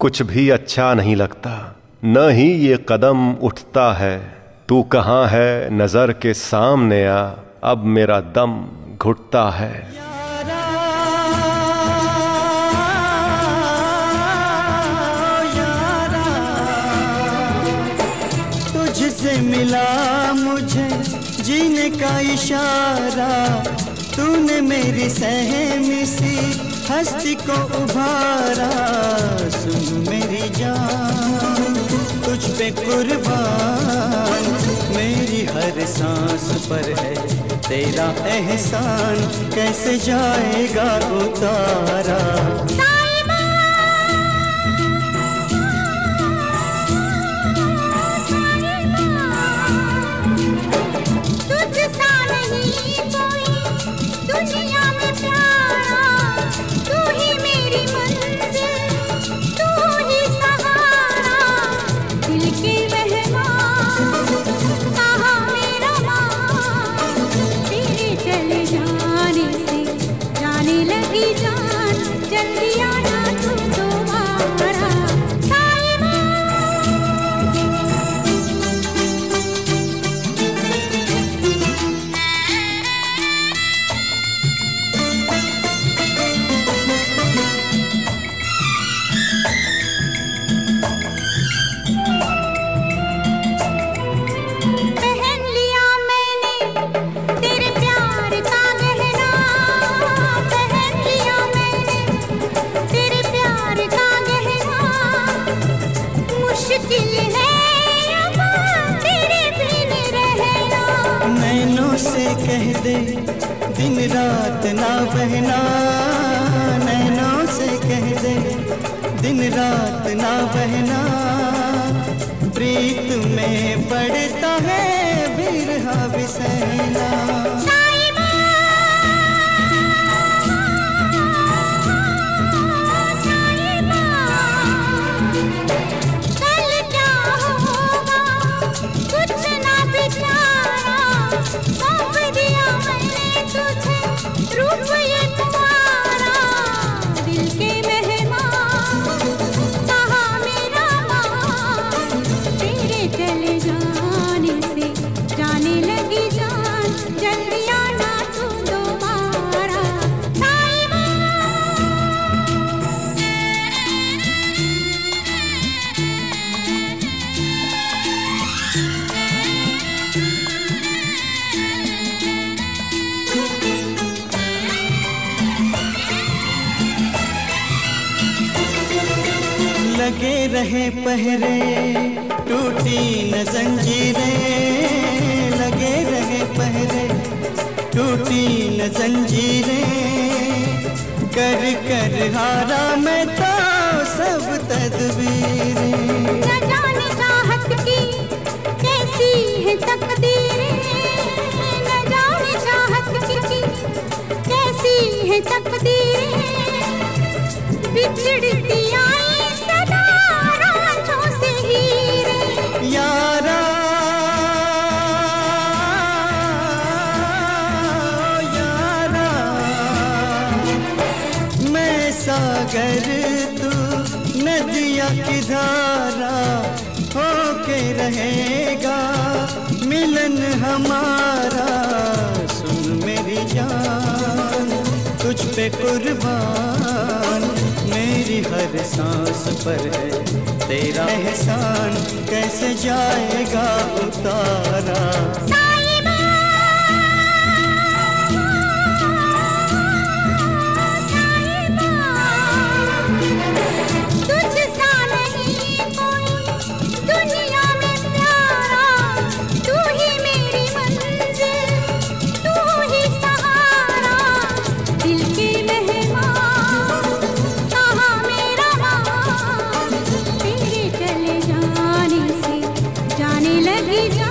कुछ भी अच्छा नहीं लगता। न ही ये कदम उठता है। तू कहाँ है? नज़र के सामने आ। अब मेरा दम घुटता है। मिला मुझे जीने का इशारा। तूने मेरी सहमी सी हस्ती को उभारा। सुन मेरी जान, तुझ पे कुर्बान। मेरी हर सांस पर है तेरा एहसान, कैसे जाएगा उतारा? दे, दिन रात ना बहना। नैनों से कह दे, दिन रात ना बहना। प्रीत में पड़ता है बिरहा बिसैना। लगे रहे पहरे, टूटी न जंजीरें। लगे रहे पहरे, टूटी न जंजीरें। कर कर हारा मैं तो सब तदबीरें। जाने है कैसी है तकदीरें। बिछड़ती सागर तू नदिया की धारा होके रहेगा मिलन हमारा सुन मेरी जान तुझ पे कुर्बान मेरी हर सांस पर है तेरा एहसान कैसे जाएगा उतारा? जाने लगी जा